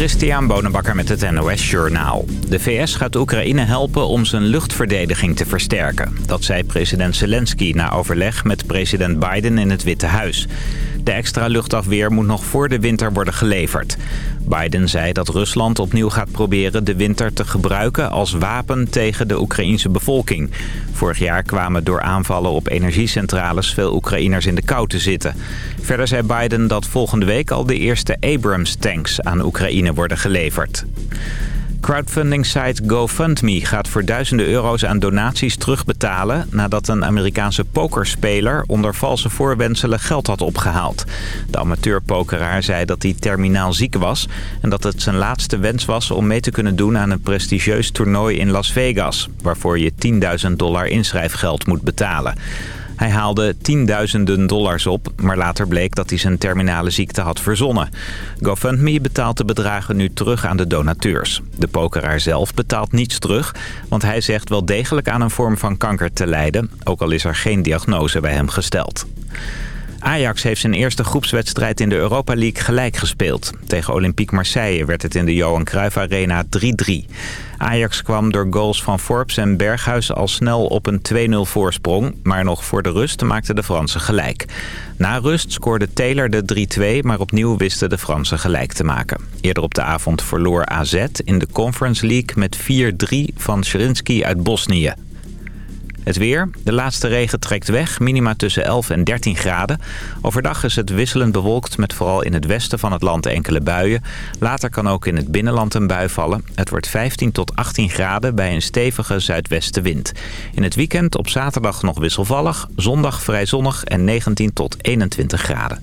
Christian Bonenbakker met het NOS Journaal. De VS gaat Oekraïne helpen om zijn luchtverdediging te versterken. Dat zei president Zelensky na overleg met president Biden in het Witte Huis. De extra luchtafweer moet nog voor de winter worden geleverd. Biden zei dat Rusland opnieuw gaat proberen de winter te gebruiken als wapen tegen de Oekraïense bevolking. Vorig jaar kwamen door aanvallen op energiecentrales veel Oekraïners in de kou te zitten. Verder zei Biden dat volgende week al de eerste Abrams-tanks aan Oekraïne worden geleverd. Crowdfunding site GoFundMe gaat voor duizenden euro's aan donaties terugbetalen... nadat een Amerikaanse pokerspeler onder valse voorwenselen geld had opgehaald. De amateurpokeraar zei dat hij terminaal ziek was... en dat het zijn laatste wens was om mee te kunnen doen aan een prestigieus toernooi in Las Vegas... waarvoor je 10.000 dollar inschrijfgeld moet betalen. Hij haalde tienduizenden dollars op, maar later bleek dat hij zijn terminale ziekte had verzonnen. GoFundMe betaalt de bedragen nu terug aan de donateurs. De pokeraar zelf betaalt niets terug, want hij zegt wel degelijk aan een vorm van kanker te lijden, ook al is er geen diagnose bij hem gesteld. Ajax heeft zijn eerste groepswedstrijd in de Europa League gelijk gespeeld. Tegen Olympique Marseille werd het in de Johan Cruijff Arena 3-3. Ajax kwam door goals van Forbes en Berghuis al snel op een 2-0 voorsprong. Maar nog voor de rust maakten de Fransen gelijk. Na rust scoorde Taylor de 3-2, maar opnieuw wisten de Fransen gelijk te maken. Eerder op de avond verloor AZ in de Conference League met 4-3 van Sherinsky uit Bosnië. Het weer. De laatste regen trekt weg. Minima tussen 11 en 13 graden. Overdag is het wisselend bewolkt met vooral in het westen van het land enkele buien. Later kan ook in het binnenland een bui vallen. Het wordt 15 tot 18 graden bij een stevige zuidwestenwind. In het weekend op zaterdag nog wisselvallig. Zondag vrij zonnig en 19 tot 21 graden.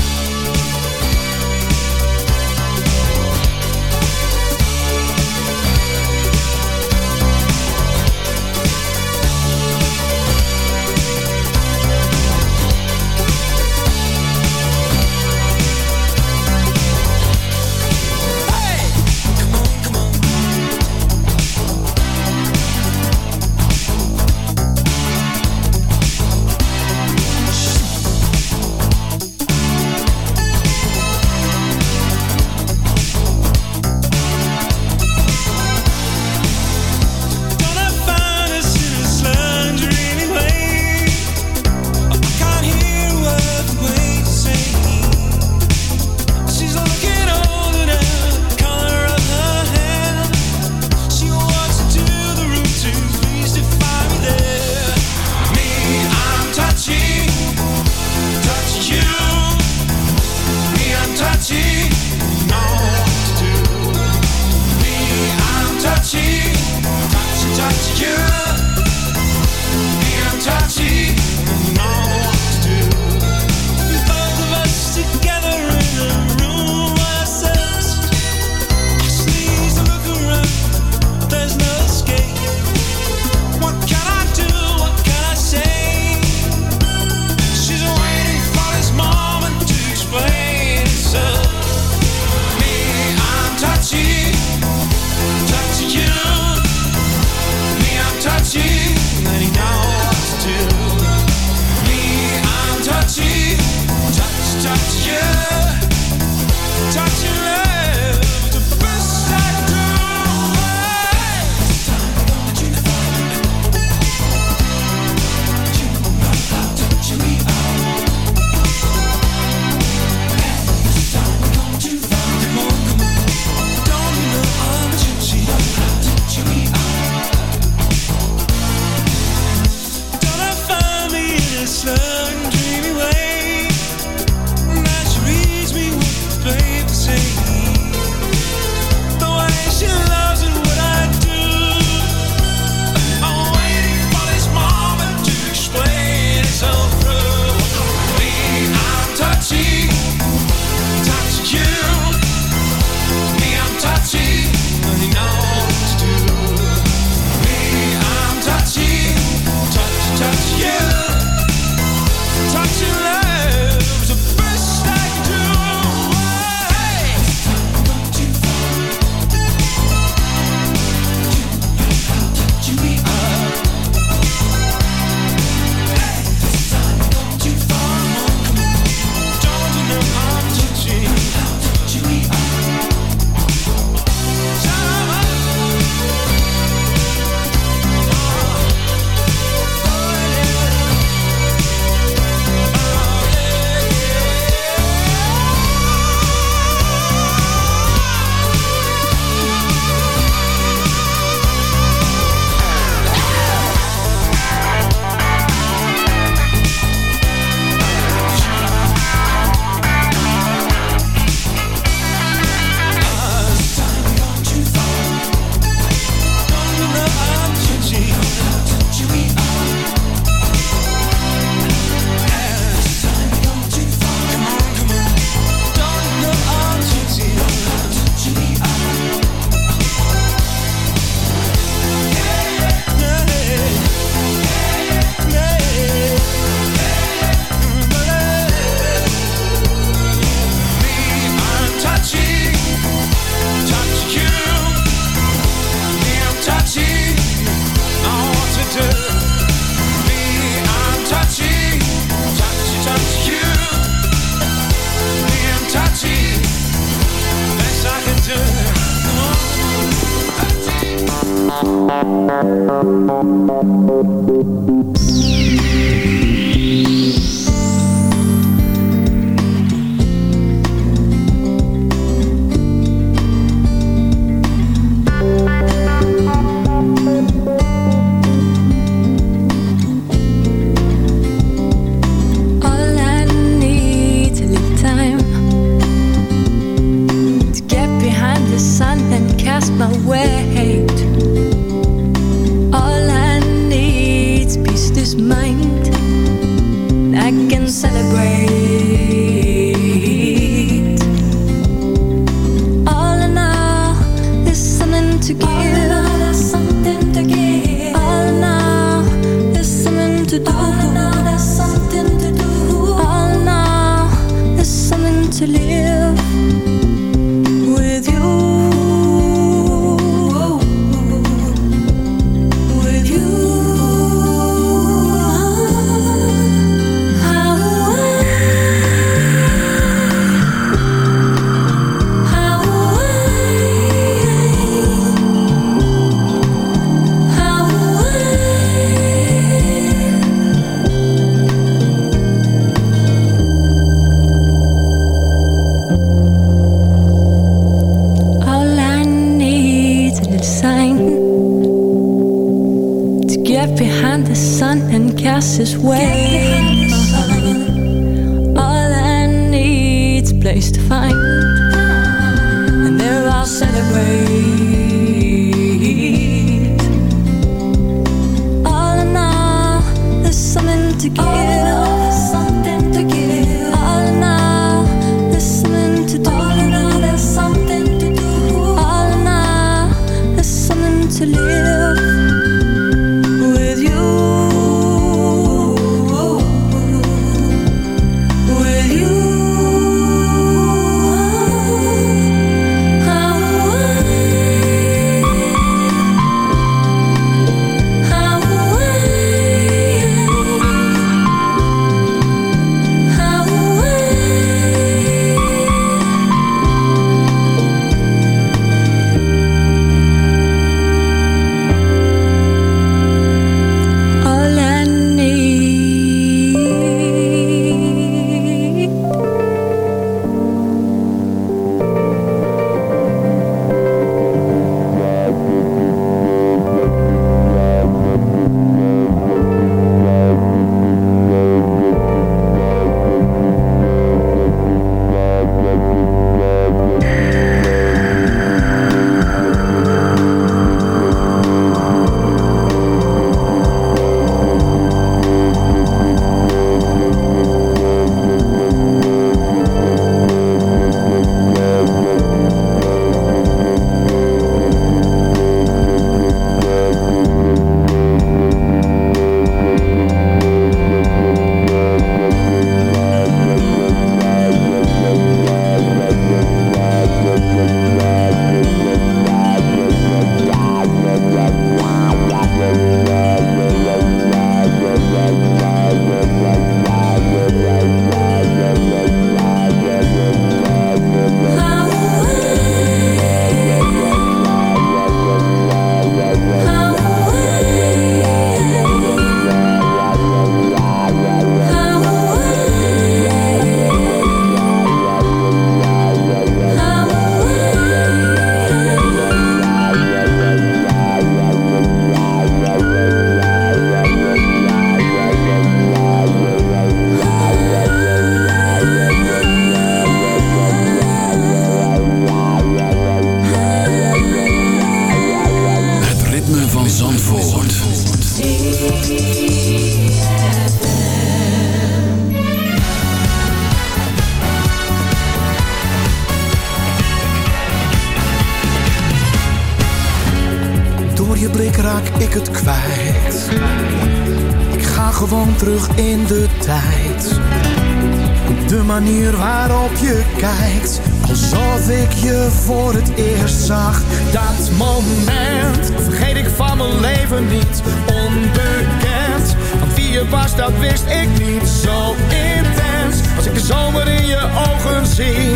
niet onbekend. Want wie je was, dat wist ik niet zo intens. Als ik de zomer in je ogen zie,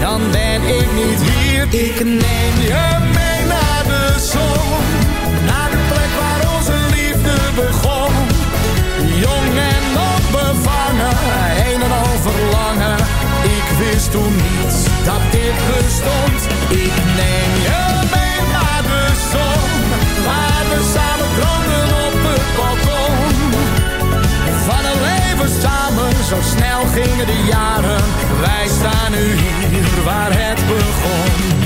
dan ben ik niet hier. Ik neem je mee naar de zon, naar de plek waar onze liefde begon. Jong en nog bevangen, heen en al verlangen. Ik wist toen niet dat dit bestond. Ik neem je leven samen, zo snel gingen de jaren. Wij staan nu hier waar het begon.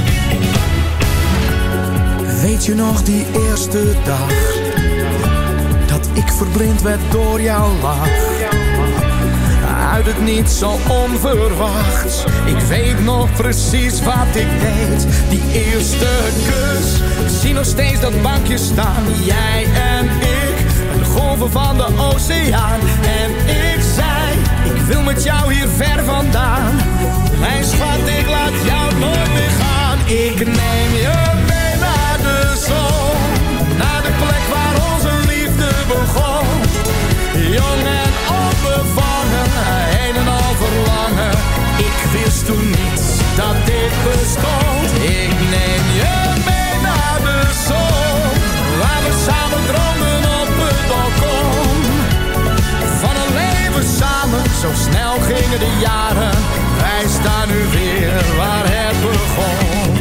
Weet je nog die eerste dag? Dat ik verblind werd door jouw lach uit het niet zo onverwachts. Ik weet nog precies wat ik deed, die eerste kus. Zie nog steeds dat bankje staan, jij en golven van de oceaan. En ik zei, ik wil met jou hier ver vandaan. Mijn schat, ik laat jou nooit meer gaan. Ik neem je mee naar de zon. Naar de plek waar onze liefde begon. Jong en onbevangen, een en verlangen. Ik wist toen niet dat dit bestond. Ik neem je mee naar de zon, waar we samen droomden Van een leven samen, zo snel gingen de jaren. Wij staan nu weer waar het begon.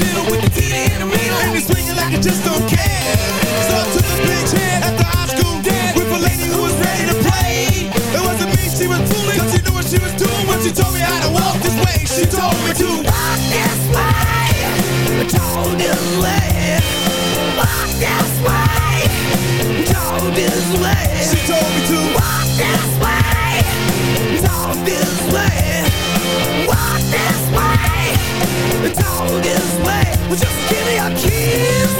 Diddle with the titty in the middle, and they swinging like I just don't care. So took a big chance at the high school dance with a lady who was ready to play. It wasn't me she was fooling, 'cause she knew what she was doing when she told me how to walk this way. She told me to walk this way, told this way, walk this way, told this way. She told me to walk this way, told this way, walk this way, this way. Well, just give me keys.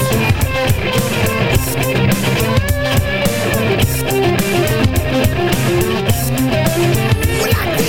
Well, I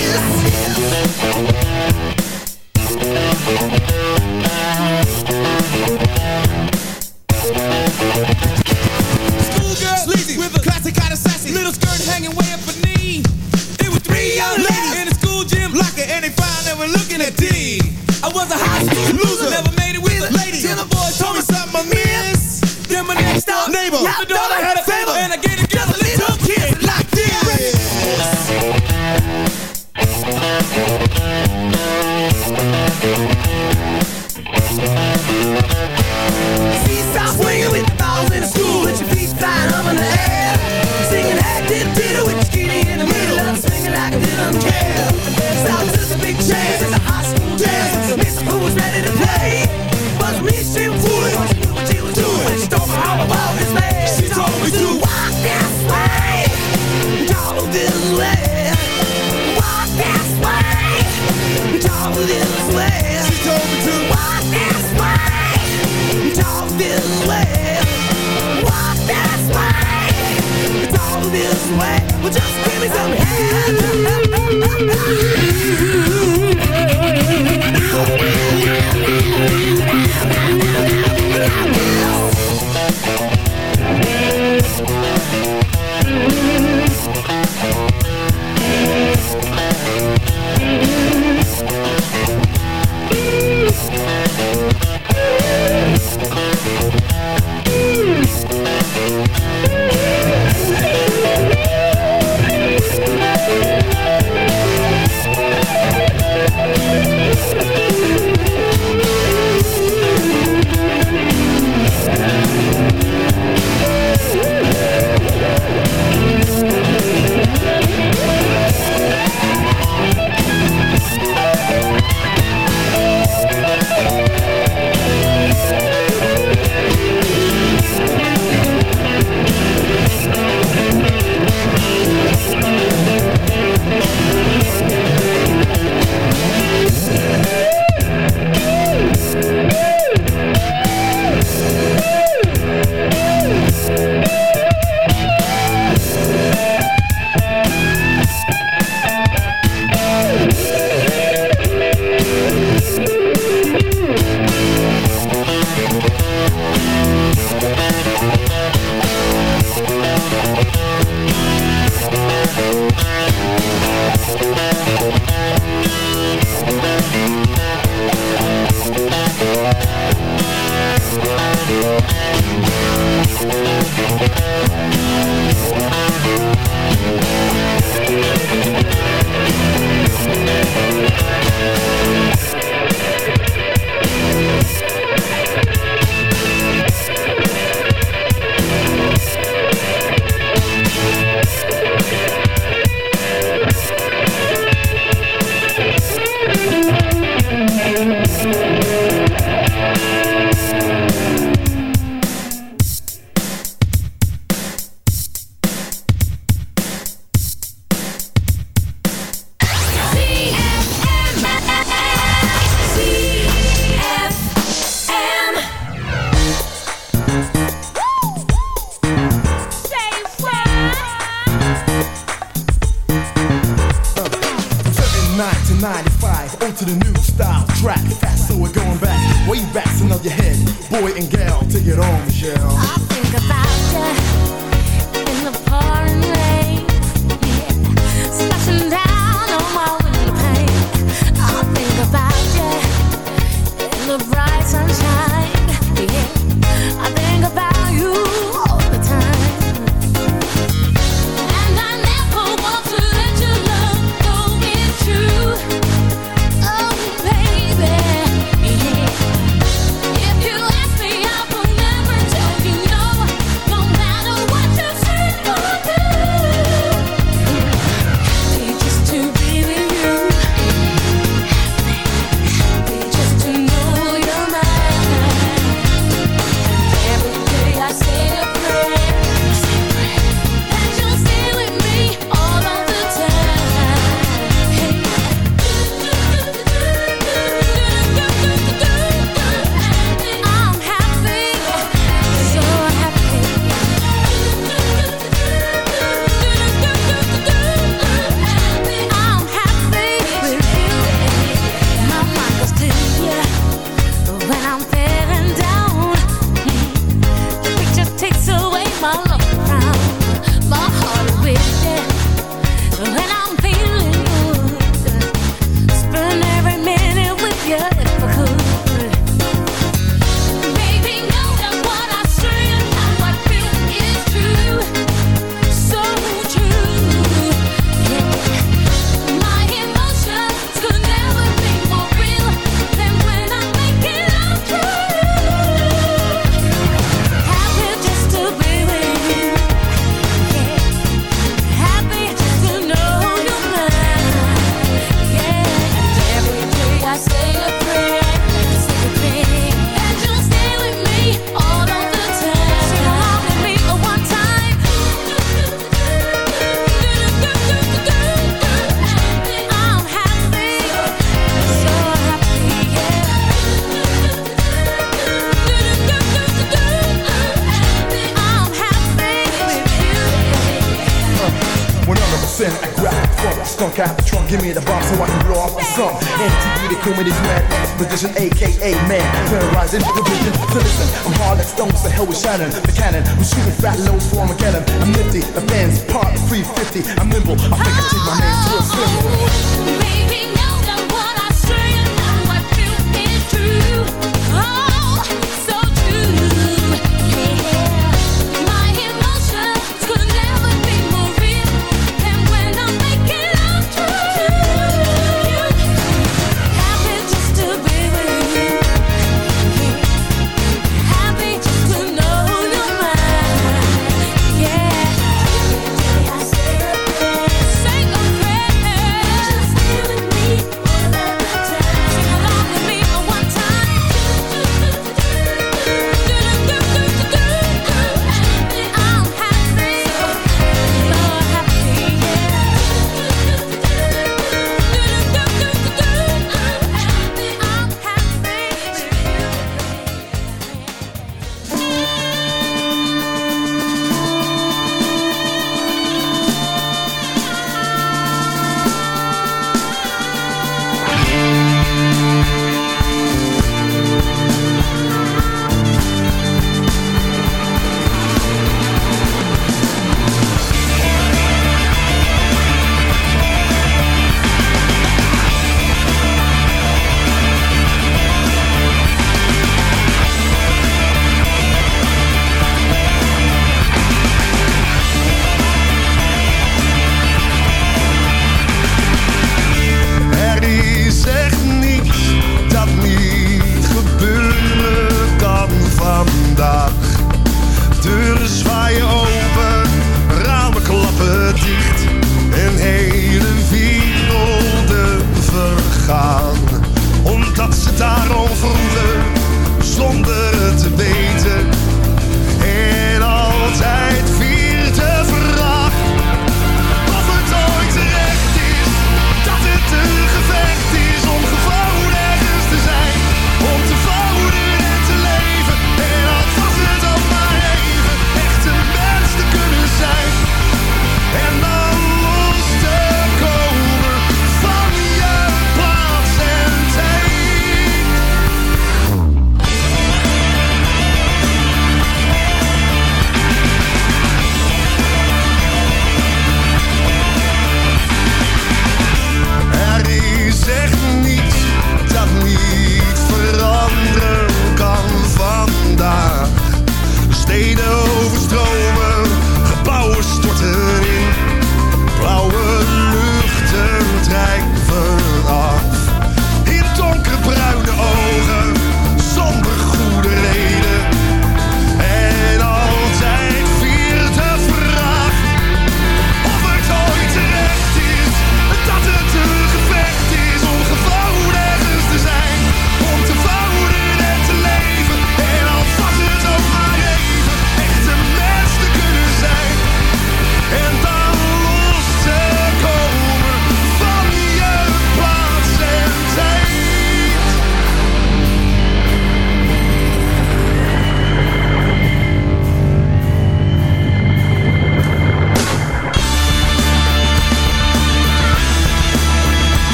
Now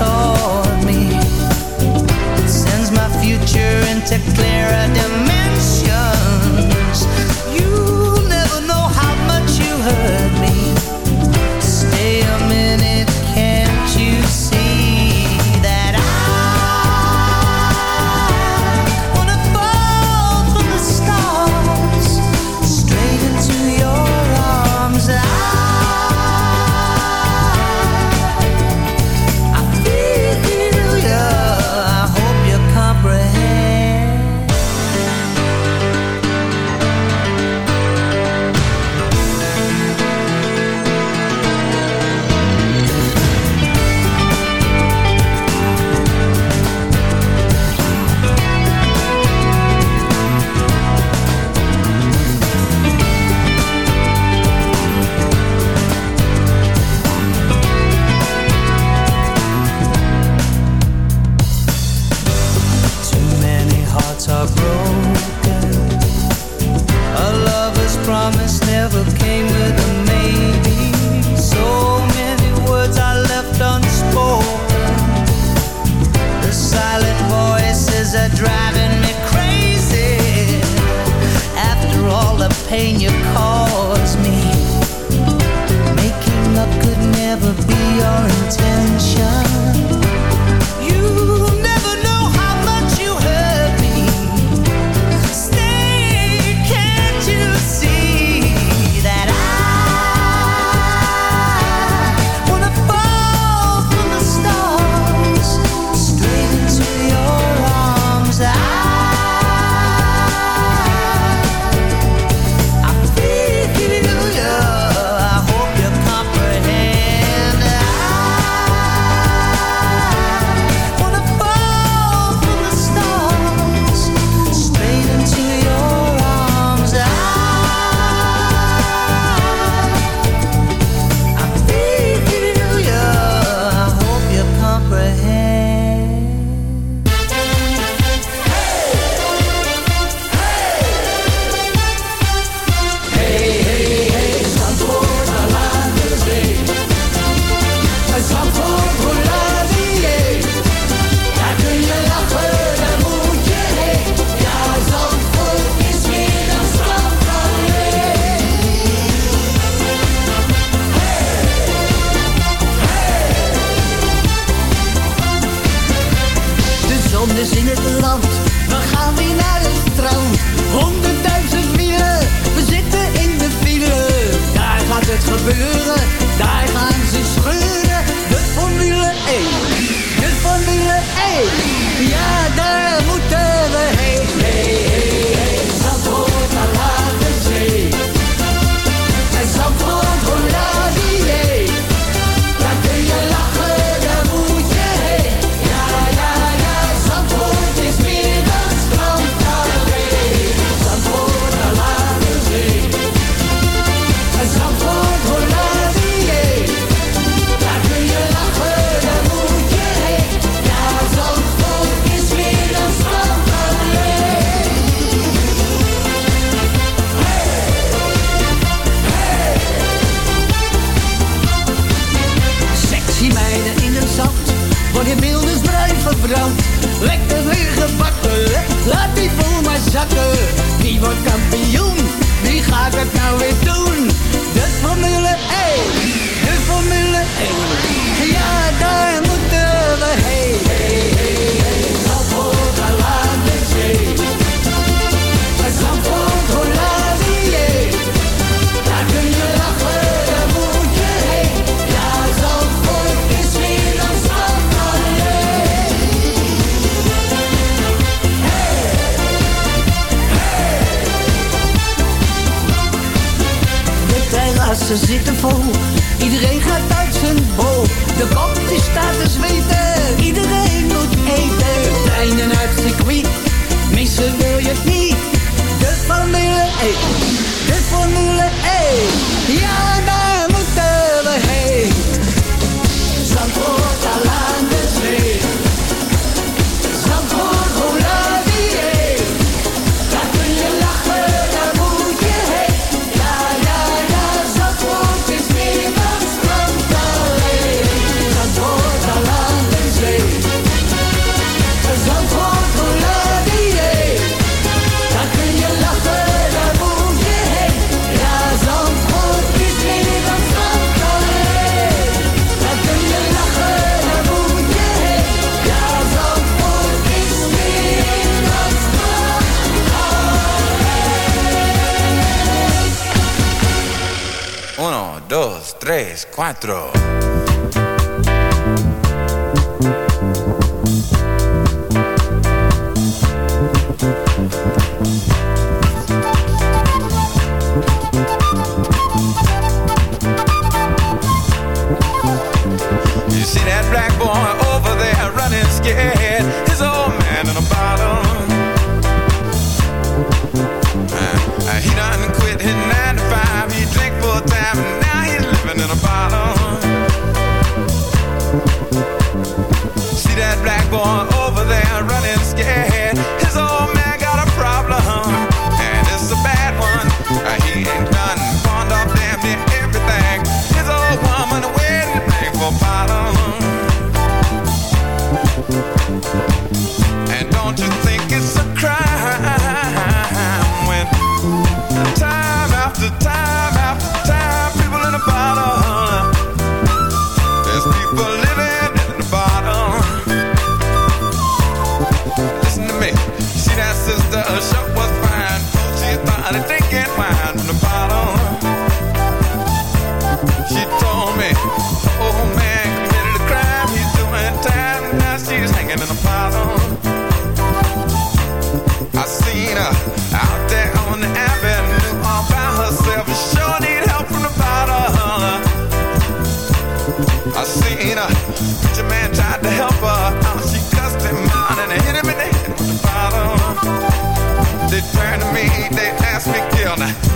things never be your intention. 3, 4. Asked me,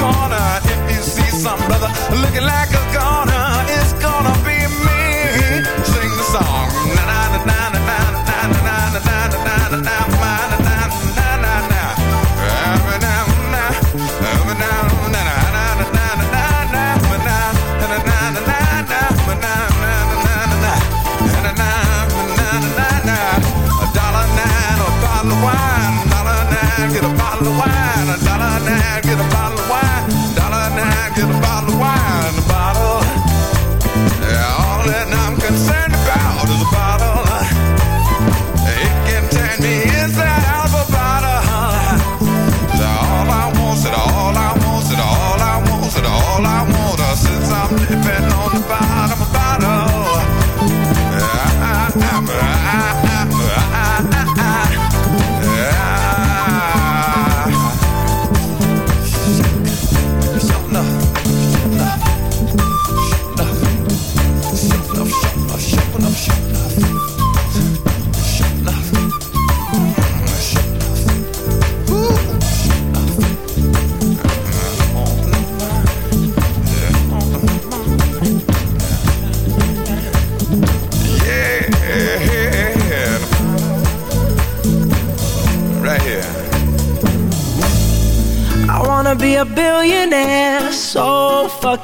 corner if you see some brother. Looking like a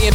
Playing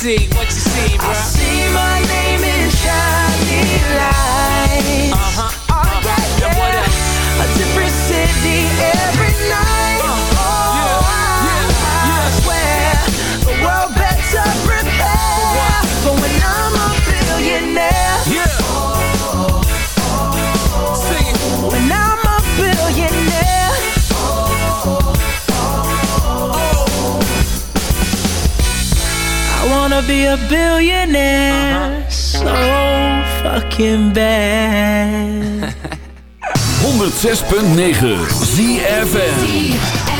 see? What you be a billionaire. So fucking bad. 106.9 ZFN